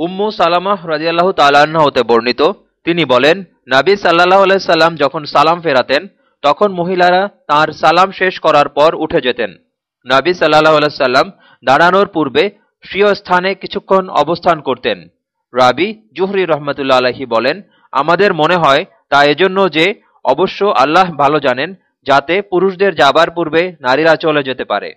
উম্মু সালামাহ রাজিয়াল্লাহ তাল্লাহ্ন হতে বর্ণিত। তিনি বলেন, নাবী সাল্লাহ আলাইসাল্লাম যখন সালাম ফেরাতেন, তখন মহিলারা তার সালাম শেষ করার পর উঠে যেতেন। নাবী সাল্লাহ সাল্লাম দাঁড়ানোর পূর্বে স্বীয় স্থানে কিছুক্ষণ অবস্থান করতেন। রাবি জুহরি রহমতুল্লা আলহি বলেন, আমাদের মনে হয় তা এজন্য যে অবশ্য আল্লাহ ভালো জানেন, যাতে পুরুষদের যাবার পূর্বে নারীরা চলে যেতে পারে।